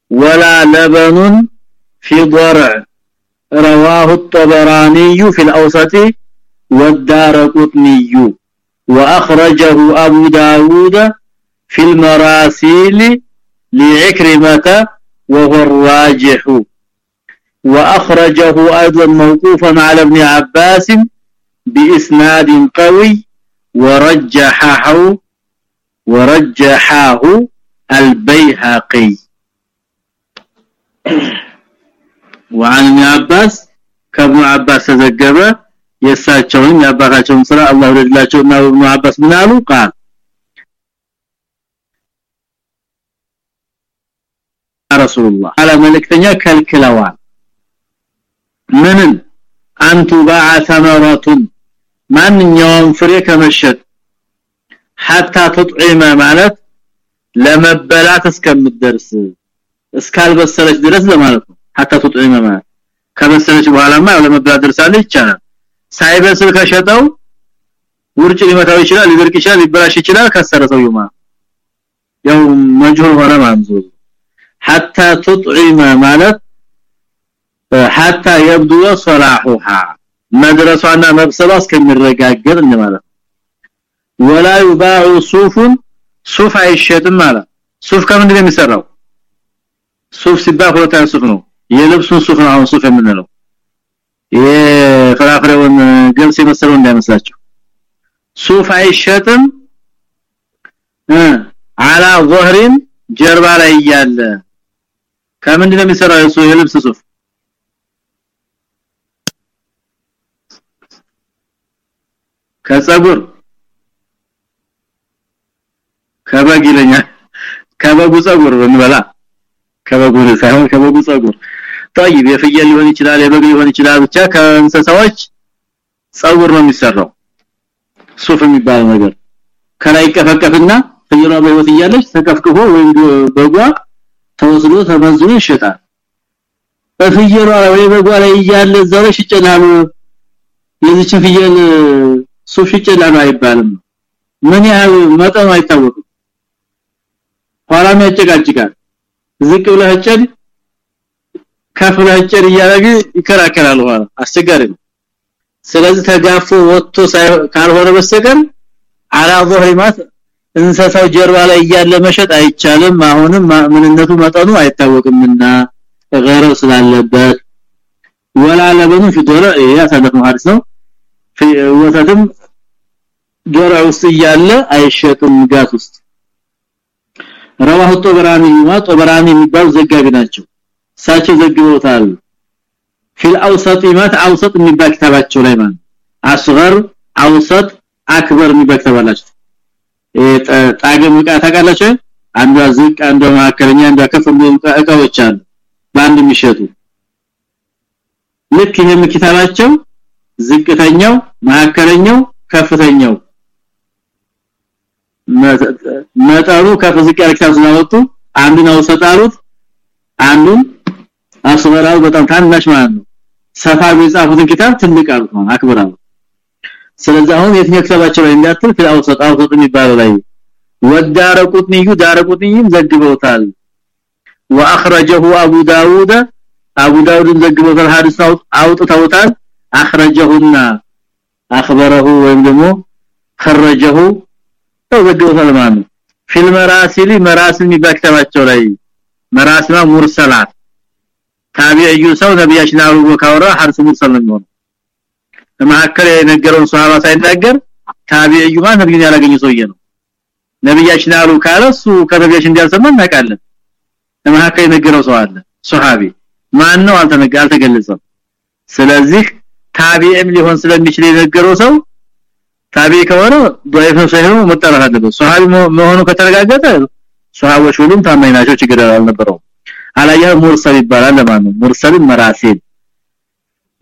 ولا لبن في ضرع رواه الطبراني في الأوسط والدار قطني وأخرجه أبو داود في المراسيل لعكرمة وهو الراجح. وأخرجه أيضا موقوفا على ابن عباس بإسناد قوي ورجحه ورجحه البيهقي. وعن ابن عباس كابن عباس ذكره የሳቸውን ያባታቸውን ስራ አላህ ወደላቸውና ኢብኑ አባስ ምን ቃል ረሱላህ አለ መልእክተኛ ከልክለዋል። ምንም አንቱ ባዓሰመራቱን ማንኛውም ፍሬ ከመሸጥ ሐታ ተጥዒመ ማለት ለመበላት እስከምትደርስ እስካልበሰለች ድረስ ለማለት ነው። ሐታ ተጥዒመ ማለት ከበሰለች በኋላማ ለመበላት ደርሳለች ይቻላል። ሳይበስል ከሸጠው ውርጭ ሊመታው ይችላል ሊደርቅ ይችላል ሊበላሽ ይችላል ከሰረ ሰውየው ማለት ያው መጅሁል ሆነ ማለት حتى تطعم ማለት حتى يبدو صلاحها መድረሷና መብሰሏ እስከሚረጋገጥ እንደማለት ولا يباع صوف ሱፍ አይሸጥም ማለት ሱፍ ከምንድን ነው የሚሰራው ሱፍ ሲባል ሁለት አይነት ሱፍ ነው የልብሱን ሱፍ ነው አሁን ሱፍ የምንለው ይሄ ፍራፍሬውን ገብስ የመሰለው እንዳይመስላችሁ። ሱፍ አይሸጥም። አላ ظهرን ጀርባ ላይ እያለ ከምንድን ነው የሚሰራው የሱ የልብስ ሱፍ? ከጸጉር ከበግ ይለኛል። ከበጉ ጸጉር እንበላ። ከበጉ ሳይሆን ከበጉ ጸጉር طيب የፍየል ሊሆን ይችላል የበግ ሊሆን ይችላል ብቻ ከእንስሳዎች ጸጉር ነው የሚሰራው ሱፍ የሚባል ነገር ከላይ ከፈከፍና ፍየሏ በህይወት እያለች ተከፍክፎ ወይም በጓ ተወስዶ ተመዝኖ ይሸጣል በፍየሏ ወይ በጓ ላይ እያለ ዘው ይጨላሉ የዚችን ፍየል ሱፍ ይጨላሉ አይባልም ምን ያህል መጠኑ አይታወቅም ኋላም ያጨቃጭቃል ዝቅ ብለህ ጨድ ከፍና አጭር እያደረገ ይከራከራል ኋላ አስቸጋሪ ነው። ስለዚህ ተጋፎ ወጥቶ ካልሆነ በስተቀር አላዘህሪማት እንሰሳው ጀርባ ላይ እያለ መሸጥ አይቻልም። አሁንም ምንነቱ መጠኑ አይታወቅምና ተገረው ስላለበት ወላ ለበኑ ፍዶራ ያሳለፈ ሐዲስ ነው። ወተትም ዶራ ውስጥ አይሸጥም ጋት ውስጥ። رواه الطبراني وطبراني የሚባል ዘጋቢ ናቸው። ሳቸው ዘግበውታል። ፊል አውሰጥ ይማት አውሰጥ የሚባል ክታባቸው ላይ ማለት አስገር አውሰጥ አክበር የሚባል ክታባላችሁ ጣገም ዕቃ ታውቃላችሁ? አንዷ ዝቅ አንዷ መካከለኛ አንዷ ከፍ የሚሉ ዕቃዎች አሉ። በአንድ የሚሸጡ ልክ ይሄም ክታባቸው ዝቅተኛው መካከለኛው ከፍተኛው መጠሩ ከፍ ዝቅ ያለ ክታብ ስለወጡ አንዱን አውሰጥ አሉት አንዱን አስበራው በጣም ታናሽ ማለት ነው ሰፋ የጻፉትን ኪታብ ትልቅ አሉት ማለት አክብራው ስለዚህ አሁን የትኛው ኪታባቸው ላይ እንዳትል ፍላውሰጥ አውሰጥ የሚባለው ላይ ወዳረቁትኒዩ ዳረቁትኒም ዘግበውታል واخرجه ابو داود ابو داود ዘግበውታል ሐዲስ አውጥተውታል اخرجهنا اخبره ወይም ደግሞ خرجه ተዘግበውታል ማለት ነው ፊል መራሲሊ መራሲል የሚባል ኪታባቸው ላይ መራሲማ ሙርሰላት ታቢዒዩ ሰው ነብያችን አሉ ካወራ ሐርስ ሙርሰል ነው መሐከለ የነገረውን ሷሃባ ሳይናገር ታቢዒዩ ማለት ነብዩን ያላገኘ ሰውዬ ነው ነብያችን አሉ ካለሱ ከነብያችን እንዲያልሰማ እናውቃለን መሐከለ የነገረው ሰው አለ ሷሃቢ ማን ነው አልተነገ አልተገለጸም ስለዚህ ታቢዒም ሊሆን ስለሚችል የነገረው ሰው ታቢዒ ከሆነ ضعيف ሳይሆን መጠራት አለበት ሷሃቢ መሆኑ ከተረጋገጠ ሷሃቦች ሁሉም ታማኝ ናቸው ችግር አልነበረው አላያ ሙርሰል ይባላል ለማን ነው ሙርሰል መራሲል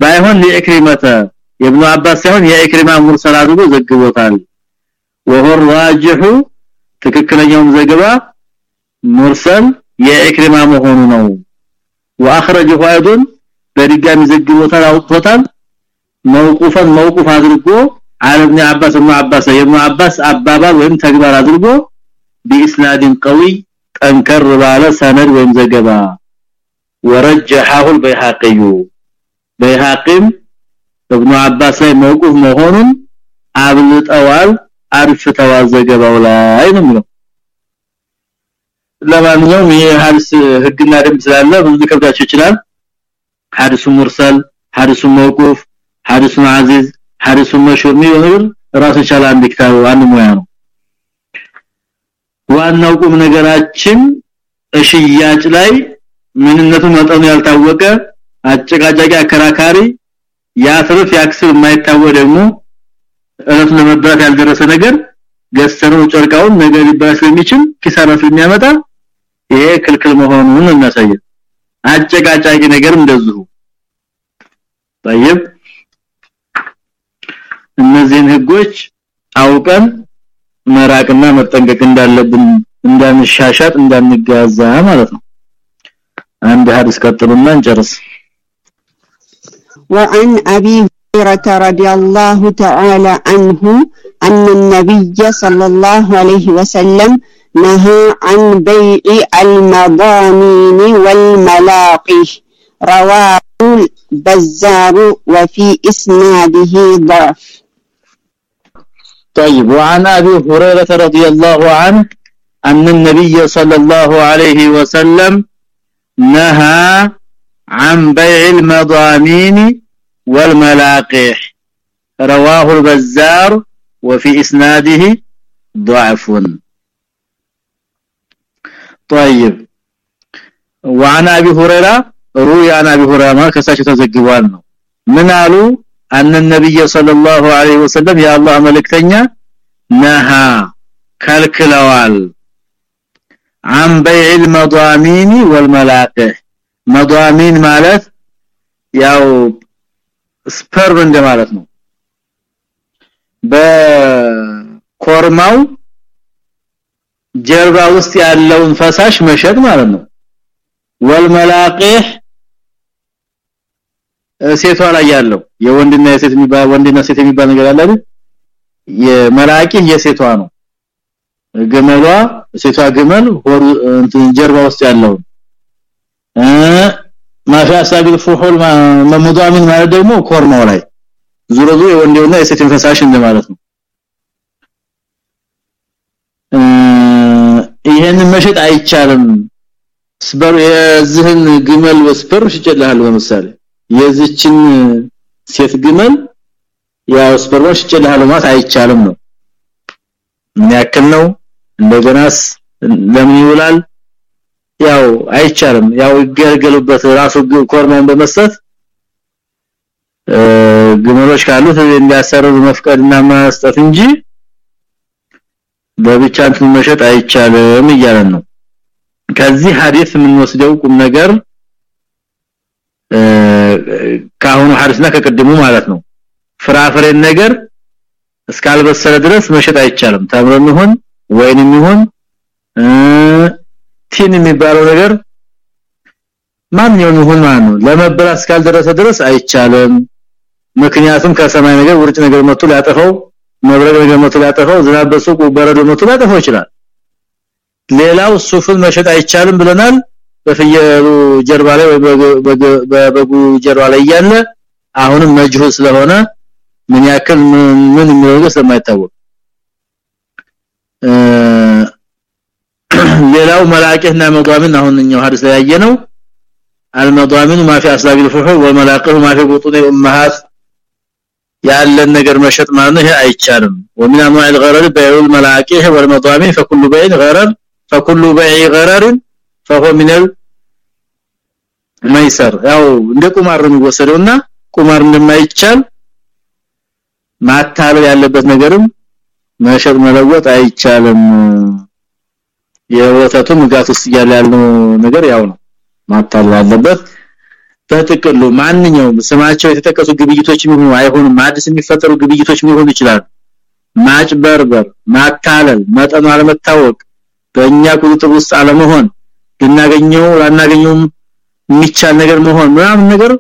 ባይሆን ለኢክሪመተ የኢብኑ አባስ ሳይሆን የኢክሪማ ሙርሰል አድርጎ ዘግቦታል ወሆ ራጅሁ ትክክለኛውም ዘገባ ሙርሰል የኢክሪማ መሆኑ ነው واخرجه ايضا በድጋሚ ዘግቦታል አውጥቶታል መውቁፈን መውቁፍ አድርጎ على ابن عباس ابن عباس ابن عباس አባባል ወይም ተግባር አድርጎ باسناد قوي ጠንከር ባለ ሰነድ ወይም ዘገባ። ورجحه البيهقي بيهقيም ابن عباس ላይ موقوف መሆኑን አብልጠዋል አርፍተዋል ዘገባው ላይ ነው የሚለው። ለማንኛውም ይሄ ሐዲስ ህግና ደንብ ስላለ ብዙ ከብዳቸው ይችላል። ሐዲሱ ሙርሰል ሐዲሱ መውቁፍ ሐዲሱ አዚዝ ሐዲሱ መሽሁር ነው ራሱ ይችላል አንድ ክታብ አንድ ሙያ ነው። ዋናው ቁም ነገራችን እሽያጭ ላይ ምንነቱ መጠኑ ያልታወቀ አጨቃጫቂ አከራካሪ ያትርፍ ያክስብ የማይታወቅ ደግሞ እለት ለመብራት ያልደረሰ ነገር ገሰረው ጨርቃውን ነገር ሊባል ስለሚችል ኪሳራ ስለሚያመጣ ይሄ ክልክል መሆኑን እናሳየ አጨቃጫቂ ነገር እንደዚሁ طيب እነዚህን ህጎች አውቀን መራቅና መጠንቀቅ እንዳለብን እንዳንሻሻጥ እንዳንጋዛ ማለት ነው አንድ ሐዲስ ቀጥሉና እንጨርስ وعن أبي هريرة رضي الله تعالى عنه أن النبي صلى الله عليه وسلم نهى عن بيع المضامين والملاقي رواه البزار وفي إسناده ضعف طيب وعن أبي هريرة رضي الله عنه أن النبي صلى الله عليه وسلم نهى عن بيع المضامين والملاقيح. رواه البزار وفي إسناده ضعف. طيب وعن أبي هريرة روي عن أبي هريرة ما كساشة تزقوان من قالوا ان النبي صلى الله عليه وسلم يا الله ملكتኛ نهى ከልክለዋል عن بيع المضامين والملاقح مضامين ማለት ያው ስፐርም እንደማለት ነው በኮርማው ጀርባ ውስጥ ያለውን ፈሳሽ መሸጥ ማለት ነው ወልመላቂህ ሴቷ ላይ ያለው የወንድና የሴት የሚባል ወንድና ሴት የሚባል ነገር አለ አይደል? የሴቷ ነው። ግመሏ ሴቷ ግመል ሆር እንትን ጀርባ ውስጥ ያለው እ ማፊያ ሳቢል ፉሁል መሙዳሚን ማለት ደግሞ ኮርማው ላይ ዙሮ ዙሮ የወንዴውና የሴትን ፈሳሽ እንደማለት ነው። ይሄንን መሸጥ አይቻልም። ስበር የዝህን ግመል ወስበር ሽጨልሃለሁ ለምሳሌ የዚችን ሴት ግመል ያው ስፐርማ ሽጨልሃለሁ ማለት አይቻልም ነው። ምን ያክል ነው? እንደገናስ ለምን ይውላል? ያው አይቻልም። ያው ይገለገሉበት ራሱ ኮርማውን በመስጠት ግመሎች ካሉት እንዲያሰርሩ መፍቀድና መስጠት እንጂ በብቻ መሸጥ አይቻልም እያለን ነው። ከዚህ ሐዲስ የምንወስደው ቁም ነገር ካሁኑ ሐዲስና ከቀድሙ ማለት ነው። ፍራፍሬን ነገር እስካልበሰለ ድረስ መሸጥ አይቻልም። ተምረም ይሁን ወይንም ይሁን تين የሚባለው ነገር ማንኛውም ይሁን ማለት ነው። ለመበላት እስካልደረሰ ድረስ አይቻልም። ምክንያቱም ከሰማይ ነገር ውርጭ ነገር መጥቶ ሊያጠፋው መብረቅ ነገር መጥቶ ሊያጠፋው ዝናብ በሱቅ በረዶ መጥቶ ሊያጠፋው ይችላል። ሌላው ሱፍን መሸጥ አይቻልም ብለናል በፍየሉ ጀርባ ላይ ወይ በበጉ ጀርባ ላይ ያለ አሁንም መጅሁል ስለሆነ ምን ያክል ምን የሚወገ ስለማይታወቅ ሌላው መላእክትና መዷሚን አሁን እኛው ሐዲስ ላይ ያየነው المضامن ما في اصلاب الفحول والملاقه ما في بطون الامهات ያለን ነገር መሸጥ ማለት ነው ይሄ አይቻልም ومن انواع الغرر بيع الملاقه والمضامن فكل بيع غرر فكل بيع غرر فهو من الميسر ያው እንደ ቁማር ነው የሚወሰደውና ቁማር እንደማይቻል ማታለል ያለበት ነገርም መሸጥ መለወጥ አይቻልም የወተቱም ጋት ውስጥ ያለው ነገር ያው ነው ማታለል ያለበት በጥቅሉ ማንኛውም ስማቸው የተጠቀሱ ግብይቶች የሚሆኑ አይሆንም አዲስ የሚፈጠሩ ግብይቶች ሊሆኑ ይችላል ማጭበርበር ማታለል መጠኑ አለመታወቅ በእኛ ቁጥጥር ውስጥ አለመሆን ልናገኘው ላናገኘው የሚቻል ነገር መሆን ምናምን ነገር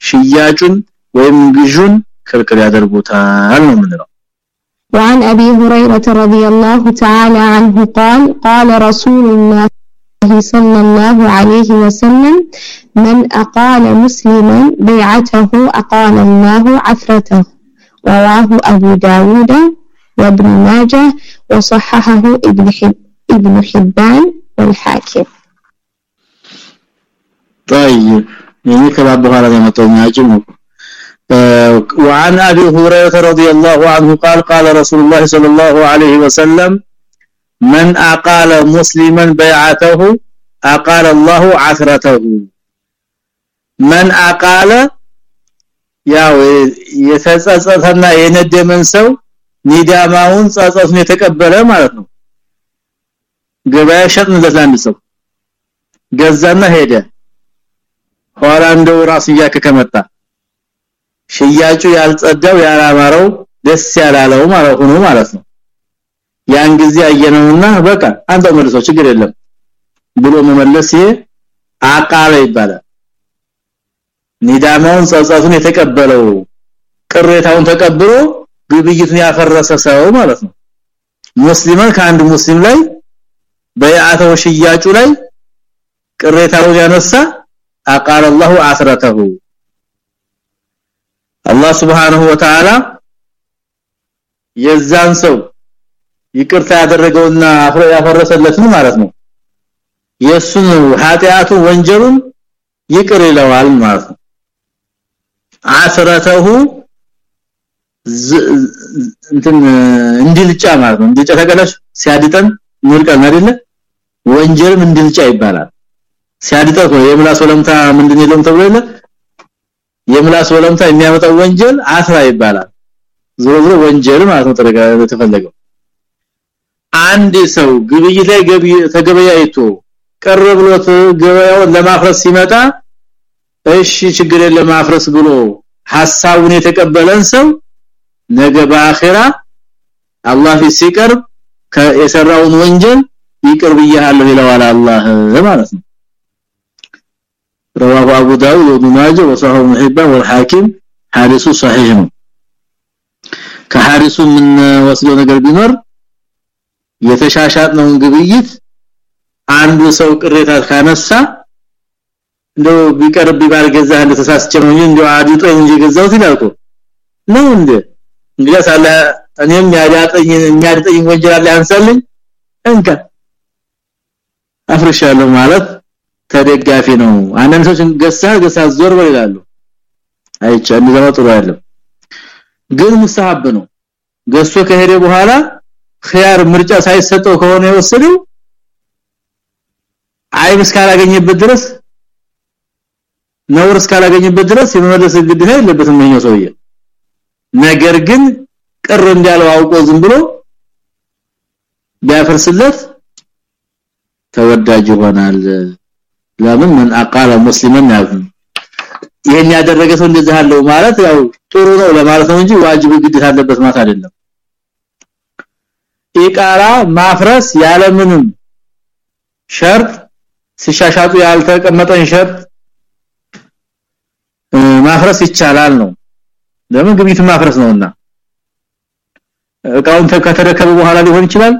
ሽያጩን ወይም ግዡን ክልክል ያደርጉታል ነው ምንለው وعن أبي هريرة رضي الله تعالى عنه قال قال رسول الله صلى الله عليه وسلم من أقال مسلما بيعته أقال الله عثرته رواه أبو داود وابن ماجه وصححه ابن, حب ابن حبان والحاكم طيب يعني كلام بخارة ما تومي وعن ابي هريره رضي الله عنه قال قال رسول الله صلى الله عليه وسلم من اقال مسلما بيعته اقال الله عثرته من اقال ያው የተጸጸተና የነደመን ሰው ኒዳማውን ጸጸቱን የተቀበለ ማለት ነው ገበያ ሸጥንለት አንድ ሰው ገዛና ሄደ ኋላ እንደው ራሱ እያከከ ሽያጩ ያልጸዳው ያላማረው ደስ ያላለው ማለት ሆኖ ማለት ነው። ያን ጊዜ አየነውና በቃ አንተ መልሶ ችግር የለም ብሎ መመለስ አቃለ ይባላል። ኒዳማውን ጸጸቱን የተቀበለው ቅሬታውን ተቀብሎ ግብይቱን ያፈረሰ ሰው ማለት ነው። ሙስሊማን ከአንድ ሙስሊም ላይ በያተው ሽያጩ ላይ ቅሬታውን ያነሳ አቃለ الله አስረተሁ አላህ Subhanahu Wa Ta'ala የዛን ሰው ይቅርታ ያደረገውና አፍሮ ያፈረሰለትን ማለት ነው የሱን ኃጢያቱ ወንጀሉን ይቅር ይለዋል ማለት ነው አስረተሁ እንትን እንዲልጫ ማለት ነው እንዲልጫ ተቀለሽ ሲያድጠን ምርቀን አይደለ ወንጀልም እንዲልጫ ይባላል ሲያድጠው የምላስ ወለምታ ምንድን የለም ተብሎ የለ? የምላስ ወለምታ የሚያመጣው ወንጀል አስራ ይባላል። ዞሮ ዞሮ ወንጀል ማለት ነው ተረጋ ተፈለገው አንድ ሰው ግብይት ላይ ገቢ ተገበያይቶ ቀረ ብሎት ገበያውን ለማፍረስ ሲመጣ እሺ ችግር የለም ማፍረስ ብሎ ሐሳቡን የተቀበለን ሰው ነገ በአኺራ አላህ ሲቀርብ የሰራውን ወንጀል ይቅር ብያለሁ ይለዋል አላህ ማለት ነው رواه ابو داود وابن ماجه وصححه ابن حبان والحاكم حارس صحيح ነው ከሐሪሱ ምን ወስዶ ነገር ቢኖር የተሻሻጥ ነው ግብይት አንዱ ሰው ቅሬታ ካነሳ እንደው ቢቀርብ ቢባል ገዛ እንደተሳስቸ ነው እንጂ እንደው አዲጦ እንጂ ገዛው ይላልኩ ነው እንዴ እንግዲህ ሳለ እኔም ያዳጠኝ የሚያድጠኝ ወንጀል አለ ያንሳልኝ እንካ አፍርሻለሁ ማለት ተደጋፊ ነው። አንዳንድ ሰዎች ገሳ ገሳ ዞር በል ይላሉ። አይቻ እንደዛ ጥሩ አይደለም። ግን ሙስተሐብ ነው። ገሶ ከሄደ በኋላ ኺያር ምርጫ ሳይሰጠው ከሆነ የወሰደው አይብ እስካላገኘበት ድረስ ነውር እስካላገኘበት ድረስ የመመለስ ግዴታ የለበትም ነው ሰውዬ። ነገር ግን ቅር እንዳለው አውቆ ዝም ብሎ ቢያፈርስለት ተወዳጅ ይሆናል ለምን ምን አቃለ ሙስሊምን ያዝን ይሄን ያደረገ ሰው እንደዚህ አለው ማለት ያው ጥሩ ነው ለማለት ነው እንጂ ዋጅብ ግዴታ አለበት ማለት አይደለም። ኢቃራ ማፍረስ ያለምንም ሸርጥ ሲሻሻጡ ያልተቀመጠን ሸርጥ ማፍረስ ይቻላል ነው። ለምን ግብይት ማፍረስ ነውና? እቃውን ከተረከበ በኋላ ሊሆን ይችላል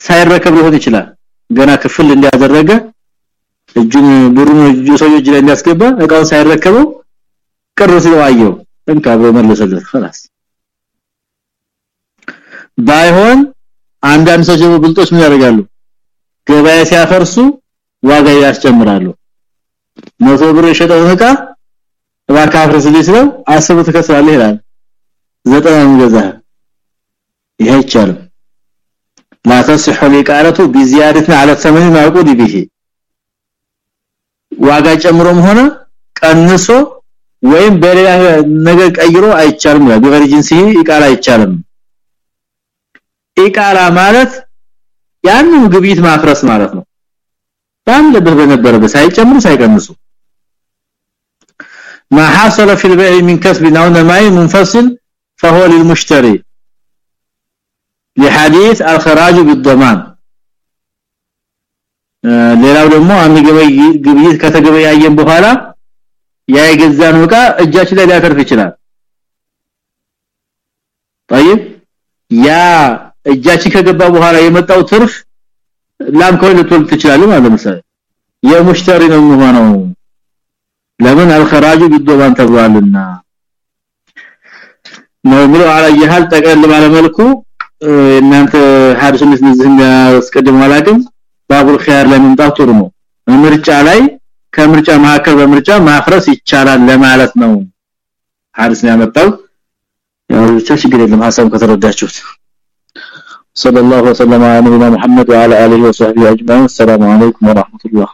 ሳይረከብ ሊሆን ይችላል። ገና ክፍል እንዲያደረገ እጁን ብሩን እጁ ሰው እጅ ላይ እንዲያስገባ እቃውን ሳይረከበው ቅር ሲለው አየው እንካ ብሎ መለሰለት خلاص ባይሆን አንዳንድ ሰዎች ደግሞ ብልጦች ምን ያደርጋሉ ገበያ ሲያፈርሱ ዋጋ ያስጨምራሉ መቶ ብር የሸጠውን እቃ እባክህ አፍርስልኝ ሲለው አስቡ ትከስራለህ ይላል ዘጠና ገዛ ይሄ ይቻላል لا تصح الإقالة بزيادة على الثمن المعقود به ዋጋ ጨምሮም ሆነ ቀንሶ ወይም በሌላ ነገር ቀይሮ አይቻልም ነው በቨርጂንሲ ኢቃላ አይቻልም ኢቃላ ማለት ያንን ግብይት ማፍረስ ማለት ነው ባለበት በነበረበት ሳይጨምሩ ሳይቀንሱ ما حصل في البيع من كسب او نماء منفصل فهو للمشتري لحديث الخراج بالضمان ሌላው ደግሞ አንድ ግብይት ከተገበያየን በኋላ ያ የገዛነው ዕቃ እጃችን ላይ ሊያተርፍ ይችላል። طيب ያ እጃችን ከገባ በኋላ የመጣው ትርፍ ላም ከሆነ ልትወልድ ትችላለህ ማለት ለምሳሌ የሙሽተሪ ነው የሚሆነው። ለምን አልخراج ቢዶባን ተብሏልና። ነው ብሎ አላየሃል ጠቅለል ባለመልኩ እናንተ ሐዲሱን ንዝህም ያስቀድመው አላውቅም። ባቡል ኺያር ላይ መምጣት ጥሩ ነው ምርጫ ላይ ከምርጫ መካከል በምርጫ ማፍረስ ይቻላል ለማለት ነው ሐዲስ ነው ያመጣው ያው ብቻ ችግር የለም ሐሳብ ከተረዳችሁት صلى الله وسلم على نبينا محمد وعلى اله وصحبه اجمعين السلام عليكم ورحمه الله